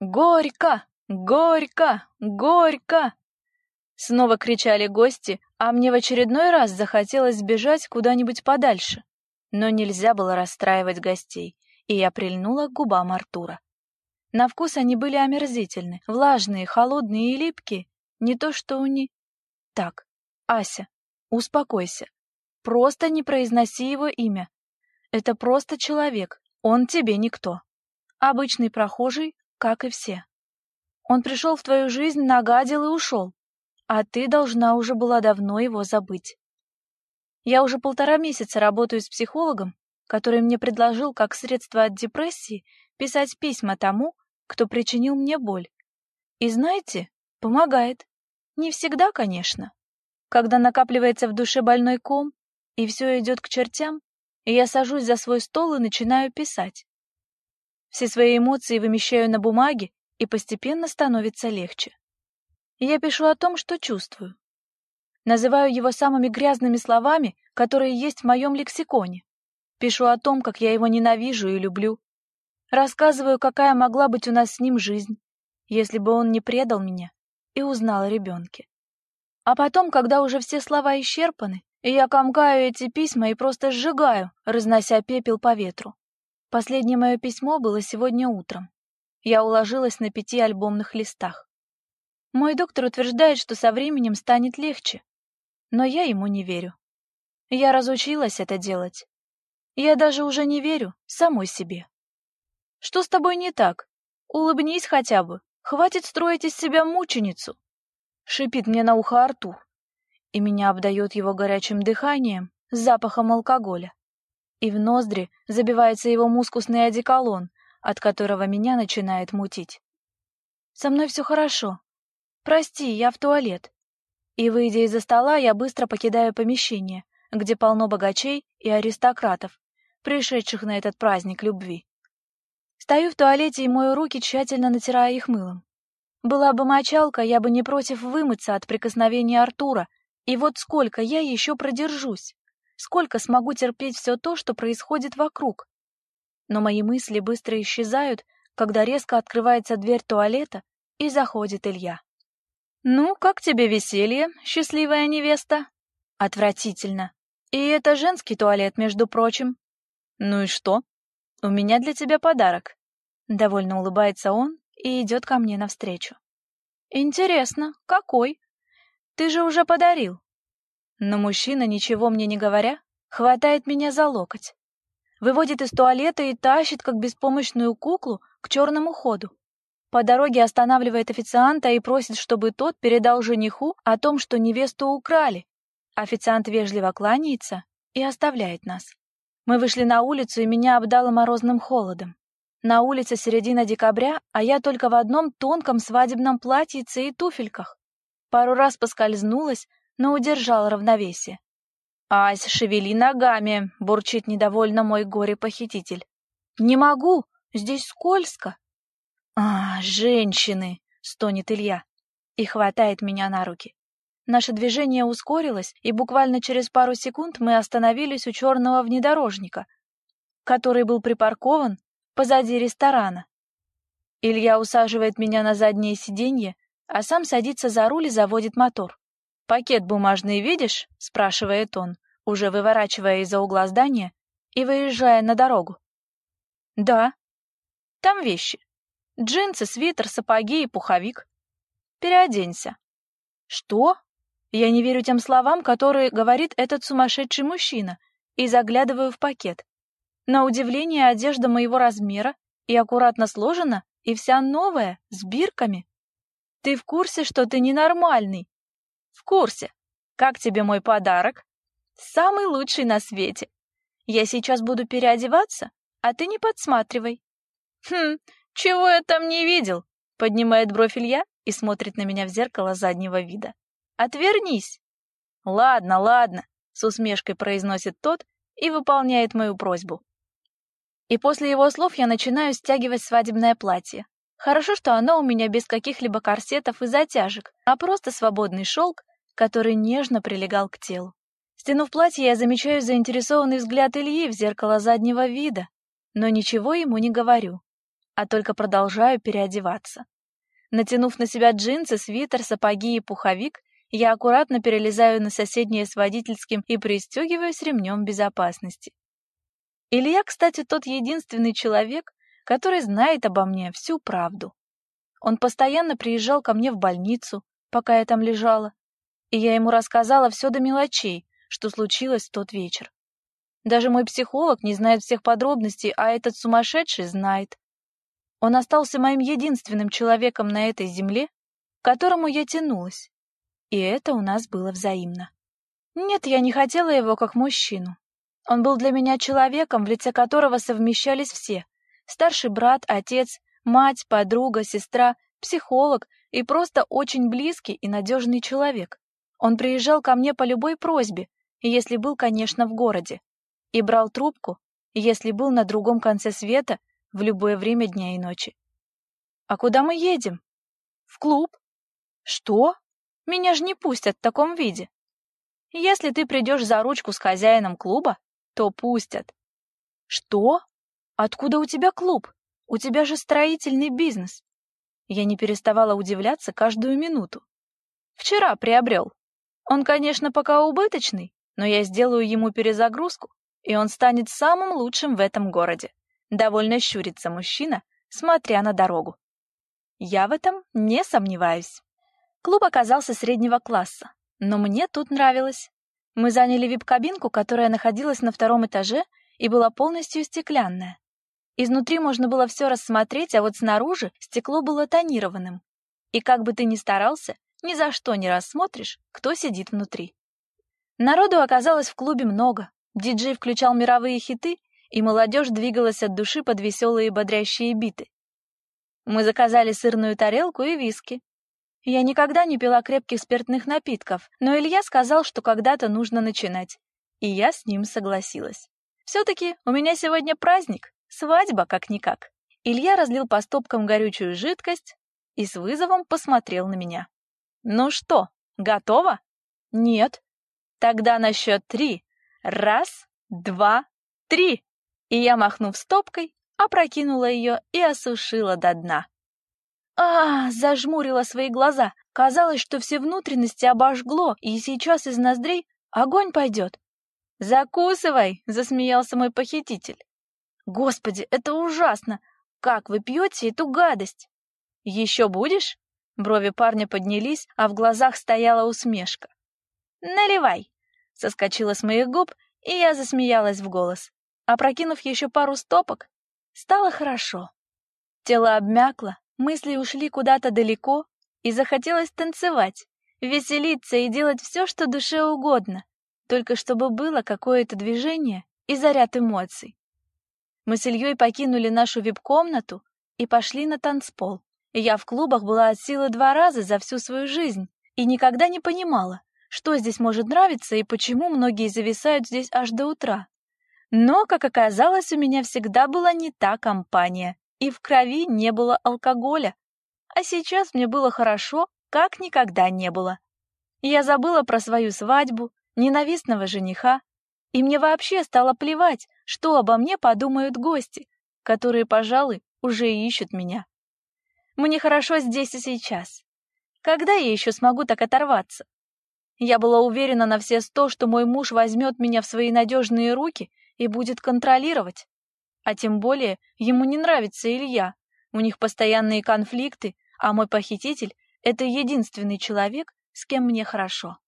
Горько! Горько! Горько! Снова кричали гости, а мне в очередной раз захотелось сбежать куда-нибудь подальше. Но нельзя было расстраивать гостей, и я прильнула к губам Артура. На вкус они были омерзительны, влажные, холодные и липкие, не то что у ни... Так, Ася, успокойся. Просто не произноси его имя. Это просто человек, он тебе никто. Обычный прохожий, как и все. Он пришел в твою жизнь, нагадил и ушел а ты должна уже была давно его забыть. Я уже полтора месяца работаю с психологом, который мне предложил как средство от депрессии писать письма тому, кто причинил мне боль. И знаете, помогает. Не всегда, конечно. Когда накапливается в душе больной ком, и все идет к чертям, и я сажусь за свой стол и начинаю писать. Все свои эмоции вымещаю на бумаге, и постепенно становится легче. Я пишу о том, что чувствую. Называю его самыми грязными словами, которые есть в моем лексиконе. Пишу о том, как я его ненавижу и люблю. Рассказываю, какая могла быть у нас с ним жизнь, если бы он не предал меня и узнал о ребенке. А потом, когда уже все слова исчерпаны, я комкаю эти письма и просто сжигаю, разнося пепел по ветру. Последнее мое письмо было сегодня утром. Я уложилась на пяти альбомных листах. Мой доктор утверждает, что со временем станет легче, но я ему не верю. Я разучилась это делать. Я даже уже не верю самой себе. Что с тобой не так? Улыбнись хотя бы. Хватит строить из себя мученицу. Шипит мне на ухо Артур, и меня обдает его горячим дыханием, запахом алкоголя. И в ноздри забивается его мускусный одеколон, от которого меня начинает мутить. Со мной все хорошо, Прости, я в туалет. И выйдя из-за стола, я быстро покидаю помещение, где полно богачей и аристократов, пришедших на этот праздник любви. Стою в туалете и мою руки, тщательно натирая их мылом. Была бы мочалка, я бы не против вымыться от прикосновения Артура, и вот сколько я еще продержусь, сколько смогу терпеть все то, что происходит вокруг. Но мои мысли быстро исчезают, когда резко открывается дверь туалета, и заходит Илья. «Ну, как тебе веселье, счастливая невеста?» «Отвратительно. И это женский туалет, между прочим». «Ну и что? У меня для тебя подарок». Довольно улыбается он и идет ко мне навстречу. «Интересно, какой? Ты же уже подарил». Но мужчина, ничего мне не говоря, хватает меня за локоть, выводит из туалета и тащит, как беспомощную куклу, к черному ходу. По дороге останавливает официанта и просит, чтобы тот передал жениху о том, что невесту украли. Официант вежливо кланяется и оставляет нас. Мы вышли на улицу, и меня обдало морозным холодом. На улице середина декабря, а я только в одном тонком свадебном платьице и туфельках. Пару раз поскользнулась, но удержала равновесие. «Ась, шевели ногами!» — бурчит недовольно мой горе-похититель. «Не могу! Здесь скользко!» «А, женщины!» — стонет Илья и хватает меня на руки. Наше движение ускорилось, и буквально через пару секунд мы остановились у черного внедорожника, который был припаркован позади ресторана. Илья усаживает меня на заднее сиденье, а сам садится за руль и заводит мотор. «Пакет бумажный видишь?» — спрашивает он, уже выворачивая из-за угла здания и выезжая на дорогу. «Да. Там вещи. Джинсы, свитер, сапоги и пуховик. Переоденься. Что? Я не верю тем словам, которые говорит этот сумасшедший мужчина, и заглядываю в пакет. На удивление, одежда моего размера и аккуратно сложена, и вся новая, с бирками. Ты в курсе, что ты ненормальный? В курсе. Как тебе мой подарок? Самый лучший на свете. Я сейчас буду переодеваться, а ты не подсматривай. Хм, «Чего я там не видел?» — поднимает бровь Илья и смотрит на меня в зеркало заднего вида. «Отвернись!» «Ладно, ладно», — с усмешкой произносит тот и выполняет мою просьбу. И после его слов я начинаю стягивать свадебное платье. Хорошо, что оно у меня без каких-либо корсетов и затяжек, а просто свободный шелк, который нежно прилегал к телу. Стянув платье, я замечаю заинтересованный взгляд Ильи в зеркало заднего вида, но ничего ему не говорю а только продолжаю переодеваться. Натянув на себя джинсы, свитер, сапоги и пуховик, я аккуратно перелезаю на соседнее с водительским и пристегиваюсь ремнем безопасности. Илья, кстати, тот единственный человек, который знает обо мне всю правду. Он постоянно приезжал ко мне в больницу, пока я там лежала, и я ему рассказала все до мелочей, что случилось в тот вечер. Даже мой психолог не знает всех подробностей, а этот сумасшедший знает. Он остался моим единственным человеком на этой земле, к которому я тянулась. И это у нас было взаимно. Нет, я не хотела его как мужчину. Он был для меня человеком, в лице которого совмещались все: старший брат, отец, мать, подруга, сестра, психолог и просто очень близкий и надежный человек. Он приезжал ко мне по любой просьбе, если был, конечно, в городе, и брал трубку, если был на другом конце света в любое время дня и ночи. А куда мы едем? В клуб. Что? Меня же не пустят в таком виде. Если ты придешь за ручку с хозяином клуба, то пустят. Что? Откуда у тебя клуб? У тебя же строительный бизнес. Я не переставала удивляться каждую минуту. Вчера приобрел. Он, конечно, пока убыточный, но я сделаю ему перезагрузку, и он станет самым лучшим в этом городе. Довольно щурится мужчина, смотря на дорогу. Я в этом не сомневаюсь. Клуб оказался среднего класса, но мне тут нравилось. Мы заняли вип-кабинку, которая находилась на втором этаже и была полностью стеклянная. Изнутри можно было все рассмотреть, а вот снаружи стекло было тонированным. И как бы ты ни старался, ни за что не рассмотришь, кто сидит внутри. Народу оказалось в клубе много. Диджей включал мировые хиты, и молодежь двигалась от души под веселые бодрящие биты. Мы заказали сырную тарелку и виски, я никогда не пила крепких спиртных напитков, но Илья сказал, что когда-то нужно начинать. И я с ним согласилась. Все-таки у меня сегодня праздник, свадьба как-никак. Илья разлил по стопкам горючую жидкость и с вызовом посмотрел на меня. «Ну что, готово?» «Нет». «Тогда на счет три. Раз, два, три!» И я, махнув стопкой, опрокинула ее и осушила до дна а, зажмурила свои глаза. Казалось, что все внутренности обожгло, и сейчас из ноздрей огонь пойдет. «Закусывай!» — засмеялся мой похититель. «Господи, это ужасно! Как вы пьете эту гадость?» «Еще будешь?» Брови парня поднялись, а в глазах стояла усмешка. «Наливай!» — соскочила с моих губ, и я засмеялась в голос. Опрокинув еще пару стопок, стало хорошо. Тело обмякло, Мысли ушли куда-то далеко, и захотелось танцевать, веселиться и делать все, что душе угодно, только чтобы было какое-то движение и заряд эмоций. Мы с Ильей покинули нашу вип-комнату и пошли на танцпол. Я в клубах была от силы два раза за всю свою жизнь и никогда не понимала, что здесь может нравиться и почему многие зависают здесь аж до утра. Но, как оказалось, у меня всегда была не та компания, и в крови не было алкоголя. А сейчас мне было хорошо, как никогда не было. Я забыла про свою свадьбу, ненавистного жениха, и мне вообще стало плевать, что обо мне подумают гости, которые, пожалуй, уже ищут меня. Мне хорошо здесь и сейчас. Когда я еще смогу так оторваться? Я была уверена на все сто, что мой муж возьмет меня в свои надежные руки и будет контролировать. А тем более ему не нравится Илья. У них постоянные конфликты, а мой похититель — это единственный человек, с кем мне хорошо.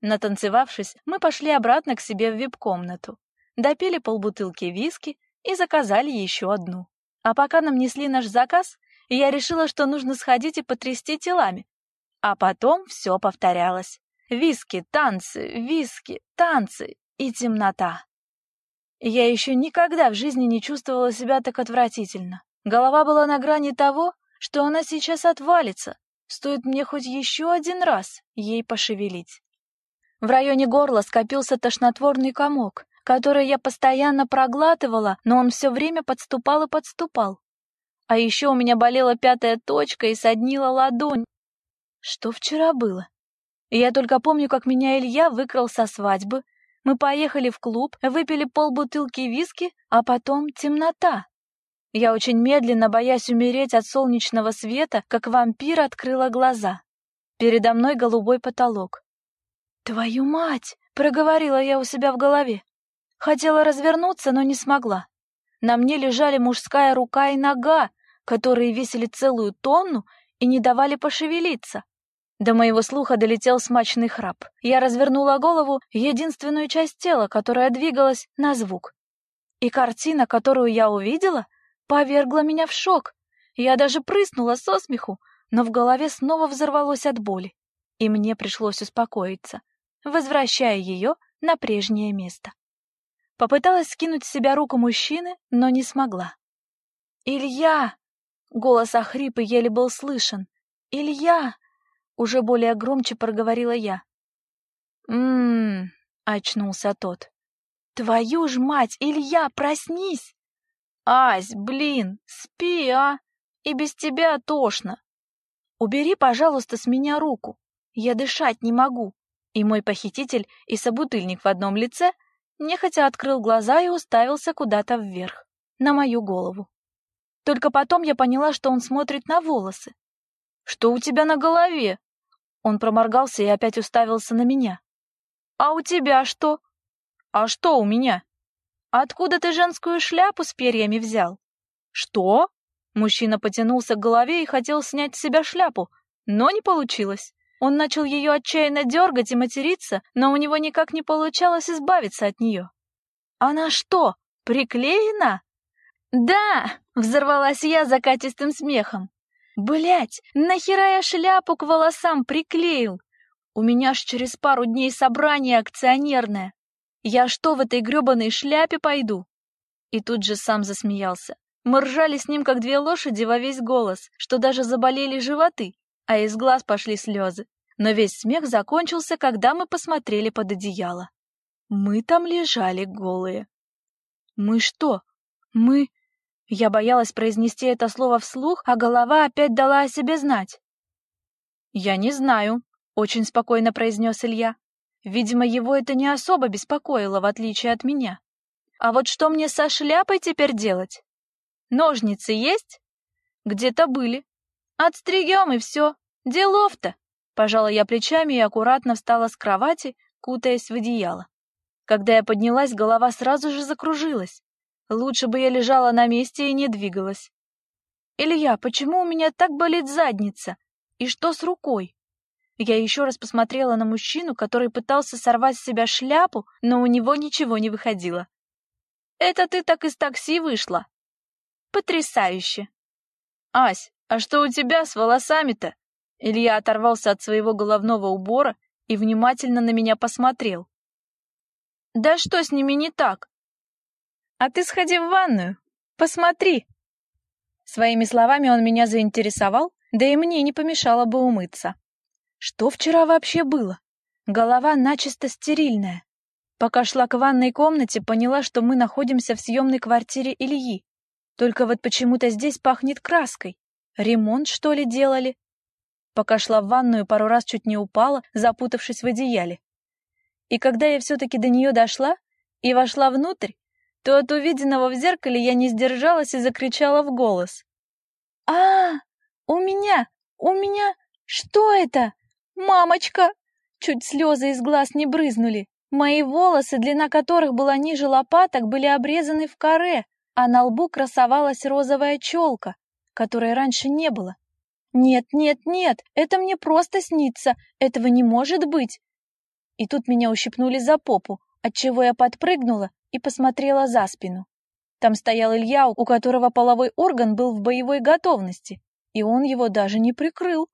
Натанцевавшись, мы пошли обратно к себе в вип-комнату, допили полбутылки виски и заказали еще одну. А пока нам несли наш заказ, я решила, что нужно сходить и потрясти телами. А потом все повторялось. Виски, танцы, виски, танцы и темнота. Я еще никогда в жизни не чувствовала себя так отвратительно. Голова была на грани того, что она сейчас отвалится, стоит мне хоть еще один раз ей пошевелить. В районе горла скопился тошнотворный комок, который я постоянно проглатывала, но он все время подступал и подступал. А еще у меня болела пятая точка и соднила ладонь. Что вчера было? Я только помню, как меня Илья выкрал со свадьбы, мы поехали в клуб, выпили полбутылки виски, а потом темнота. Я очень медленно, боясь умереть от солнечного света, как вампир открыла глаза. Передо мной голубой потолок. «Твою мать!» — проговорила я у себя в голове. Хотела развернуться, но не смогла. На мне лежали мужская рука и нога, которые весили целую тонну и не давали пошевелиться. До моего слуха долетел смачный храп. Я развернула голову, единственную часть тела, которая двигалась на звук. И картина, которую я увидела, повергла меня в шок. Я даже прыснула со смеху, но в голове снова взорвалось от боли, и мне пришлось успокоиться, возвращая ее на прежнее место. Попыталась скинуть с себя руку мужчины, но не смогла. «Илья!» — голос охрип и еле был слышен. «Илья!» — уже более громче проговорила я. «М-м-м!» очнулся тот. «Твою ж мать, Илья, проснись!» «Ась, блин, спи, а! И без тебя тошно!» Убери, пожалуйста, с меня руку. Я дышать не могу. И мой похититель, и собутыльник в одном лице, нехотя открыл глаза и уставился куда-то вверх, на мою голову. Только потом я поняла, что он смотрит на волосы. «Что у тебя на голове?» Он проморгался и опять уставился на меня. «А у тебя что?» «А что у меня?» «Откуда ты женскую шляпу с перьями взял?» «Что?» Мужчина потянулся к голове и хотел снять с себя шляпу, но не получилось. Он начал ее отчаянно дергать и материться, но у него никак не получалось избавиться от нее. «Она что, приклеена?» «Да!» — взорвалась я закатистым смехом. Блять, нахера я шляпу к волосам приклеил? У меня ж через пару дней собрание акционерное. Я что, в этой грёбаной шляпе пойду?» И тут же сам засмеялся. Мы ржали с ним, как две лошади, во весь голос, что даже заболели животы, а из глаз пошли слезы. Но весь смех закончился, когда мы посмотрели под одеяло. Мы там лежали голые. «Мы что? Мы...» Я боялась произнести это слово вслух, а голова опять дала о себе знать. «Я не знаю», — очень спокойно произнес Илья. Видимо, его это не особо беспокоило, в отличие от меня. «А вот что мне со шляпой теперь делать?» Ножницы есть? Где-то были. Отстригем и все. Делов-то. Пожала я плечами и аккуратно встала с кровати, кутаясь в одеяло. Когда я поднялась, голова сразу же закружилась. Лучше бы я лежала на месте и не двигалась. «Илья, почему у меня так болит задница? И что с рукой?» Я еще раз посмотрела на мужчину, который пытался сорвать с себя шляпу, но у него ничего не выходило. «Это ты так из такси вышла?» Потрясающе. Ась, а что у тебя с волосами-то? Илья оторвался от своего головного убора и внимательно на меня посмотрел. Да что с ними не так? А ты сходи в ванную, посмотри. Своими словами он меня заинтересовал, да и мне не помешало бы умыться. Что вчера вообще было? Голова начисто стерильная. Пока шла к ванной комнате, поняла, что мы находимся в съемной квартире Ильи. Только вот почему-то здесь пахнет краской. Ремонт, что ли, делали? Пока шла в ванную, пару раз чуть не упала, запутавшись в одеяле. И когда я все-таки до нее дошла и вошла внутрь, то от увиденного в зеркале я не сдержалась и закричала в голос. «А, у меня, у меня, что это? Мамочка!» Чуть слезы из глаз не брызнули. Мои волосы, длина которых была ниже лопаток, были обрезаны в каре, а на лбу красовалась розовая челка, которой раньше не было. «Нет, нет, нет, это мне просто снится, этого не может быть!» И тут меня ущипнули за попу, отчего я подпрыгнула и посмотрела за спину. Там стоял Илья, у которого половой орган был в боевой готовности, и он его даже не прикрыл.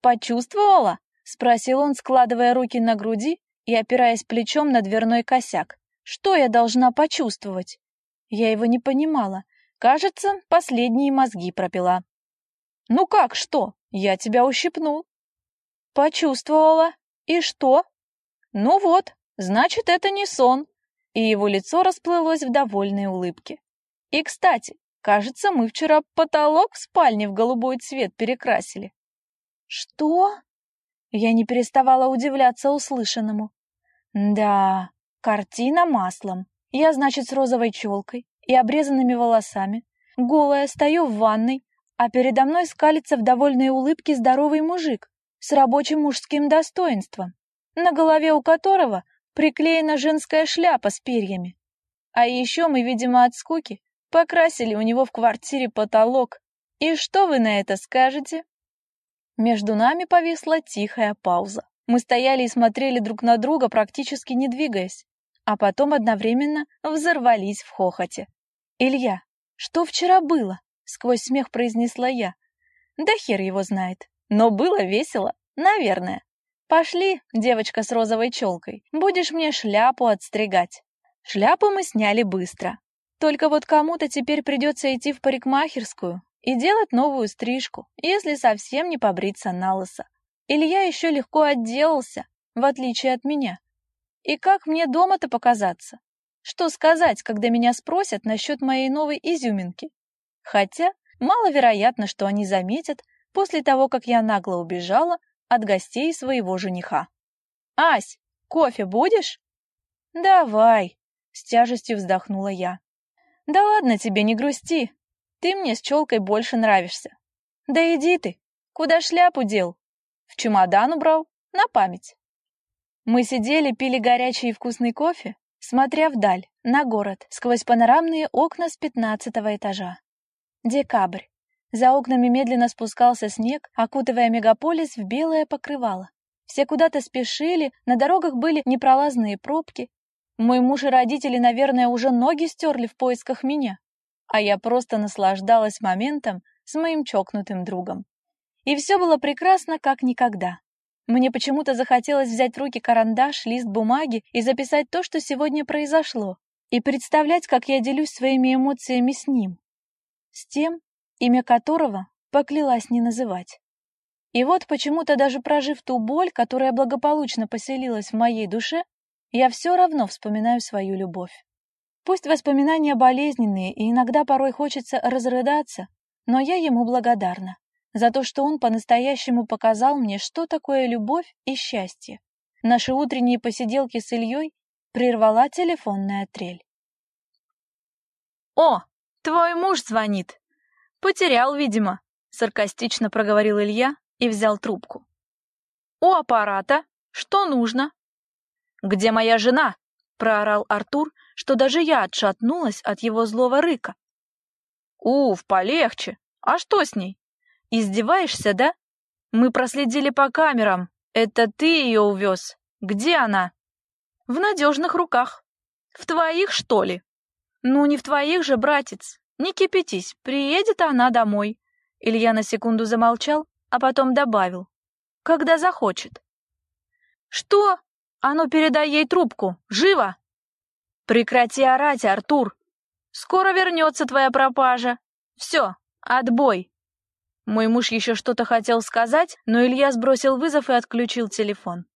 «Почувствовала?» — спросил он, складывая руки на груди и опираясь плечом на дверной косяк. «Что я должна почувствовать?» Я его не понимала. Кажется, последние мозги пропила. «Ну как, что? Я тебя ущипнул». «Почувствовала. И что?» «Ну вот, значит, это не сон». И его лицо расплылось в довольной улыбке. «И, кстати, кажется, мы вчера потолок в спальне в голубой цвет перекрасили». «Что?» Я не переставала удивляться услышанному. «Да, картина маслом. Я, значит, с розовой челкой и обрезанными волосами. голая стою в ванной, а передо мной скалится в довольной улыбке здоровый мужик с рабочим мужским достоинством, на голове у которого приклеена женская шляпа с перьями. А еще мы, видимо, от скуки покрасили у него в квартире потолок. И что вы на это скажете? Между нами повисла тихая пауза. Мы стояли и смотрели друг на друга, практически не двигаясь, а потом одновременно взорвались в хохоте. «Илья, что вчера было?» — сквозь смех произнесла я. «Да хер его знает. Но было весело, наверное. Пошли, девочка с розовой челкой, будешь мне шляпу отстригать». Шляпу мы сняли быстро. Только вот кому-то теперь придется идти в парикмахерскую и делать новую стрижку, если совсем не побриться на лысо. Илья еще легко отделался, в отличие от меня. И как мне дома-то показаться? Что сказать, когда меня спросят насчет моей новой изюминки? Хотя маловероятно, что они заметят после того, как я нагло убежала от гостей своего жениха. «Ась, кофе будешь?» «Давай», — с тяжестью вздохнула я. «Да ладно тебе, не грусти. Ты мне с челкой больше нравишься. Да иди ты. Куда шляпу дел? В чемодан убрал? На память». Мы сидели, пили горячий и вкусный кофе, смотря вдаль, на город, сквозь панорамные окна с пятнадцатого этажа. Декабрь. За окнами медленно спускался снег, окутывая мегаполис в белое покрывало. Все куда-то спешили, на дорогах были непролазные пробки, мой муж и родители, наверное, уже ноги стерли в поисках меня, а я просто наслаждалась моментом с моим чокнутым другом. И все было прекрасно, как никогда. Мне почему-то захотелось взять в руки карандаш, лист бумаги и записать то, что сегодня произошло, и представлять, как я делюсь своими эмоциями с ним, с тем, имя которого поклялась не называть. И вот почему-то даже прожив ту боль, которая благополучно поселилась в моей душе, я все равно вспоминаю свою любовь. Пусть воспоминания болезненные, и иногда порой хочется разрыдаться, но я ему благодарна за то, что он по-настоящему показал мне, что такое любовь и счастье. Наши утренние посиделки с Ильей прервала телефонная трель. «О, твой муж звонит!» «Потерял, видимо», — саркастично проговорил Илья и взял трубку. «У аппарата? Что нужно?» «Где моя жена?» — проорал Артур, что даже я отшатнулась от его злого рыка. «Уф, полегче! А что с ней? Издеваешься, да? Мы проследили по камерам. Это ты ее увез. Где она?» «В надежных руках. В твоих, что ли?» «Ну, не в твоих же, братец. Не кипятись, приедет она домой». Илья на секунду замолчал, а потом добавил. «Когда захочет». «Что? А ну, передай ей трубку! Живо!» «Прекрати орать, Артур! Скоро вернется твоя пропажа! Все, отбой!» Мой муж еще что-то хотел сказать, но Илья сбросил вызов и отключил телефон.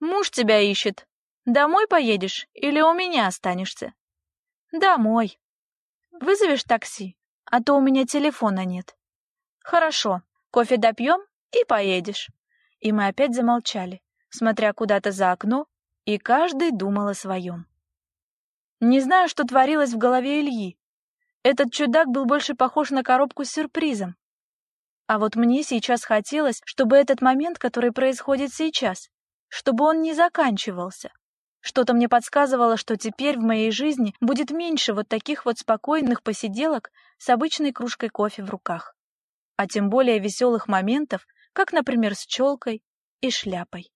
«Муж тебя ищет. Домой поедешь или у меня останешься?» «Домой. Вызовешь такси, а то у меня телефона нет». «Хорошо, кофе допьем и поедешь». И мы опять замолчали смотря куда-то за окно, и каждый думал о своем. Не знаю, что творилось в голове Ильи. Этот чудак был больше похож на коробку с сюрпризом. А вот мне сейчас хотелось, чтобы этот момент, который происходит сейчас, чтобы он не заканчивался. Что-то мне подсказывало, что теперь в моей жизни будет меньше вот таких вот спокойных посиделок с обычной кружкой кофе в руках. А тем более веселых моментов, как, например, с челкой и шляпой.